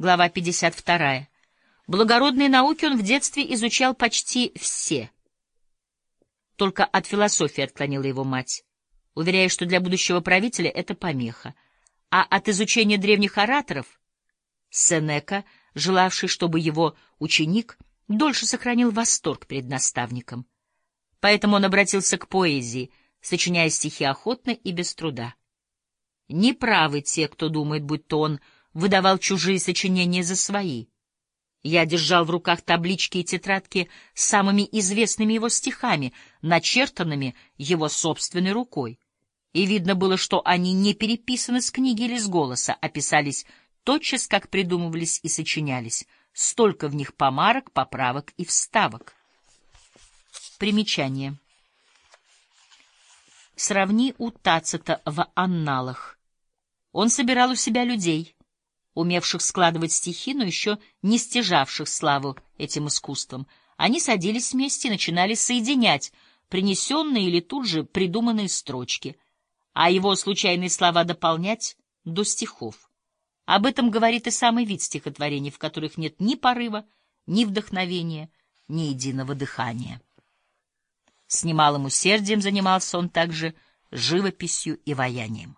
Глава 52. Благородные науки он в детстве изучал почти все. Только от философии отклонила его мать, уверяя, что для будущего правителя это помеха. А от изучения древних ораторов Сенека, желавший, чтобы его ученик дольше сохранил восторг перед наставником. Поэтому он обратился к поэзии, сочиняя стихи охотно и без труда. Неправы те, кто думает, будто он — выдавал чужие сочинения за свои. Я держал в руках таблички и тетрадки с самыми известными его стихами, начертанными его собственной рукой. И видно было, что они не переписаны с книги или с голоса, а писались тотчас, как придумывались и сочинялись. Столько в них помарок, поправок и вставок. Примечание. Сравни у Тацита в «Анналах». Он собирал у себя людей — умевших складывать стихи, но еще не стяжавших славу этим искусством. Они садились вместе и начинали соединять принесенные или тут же придуманные строчки, а его случайные слова дополнять до стихов. Об этом говорит и самый вид стихотворений, в которых нет ни порыва, ни вдохновения, ни единого дыхания. С немалым усердием занимался он также живописью и ваянием.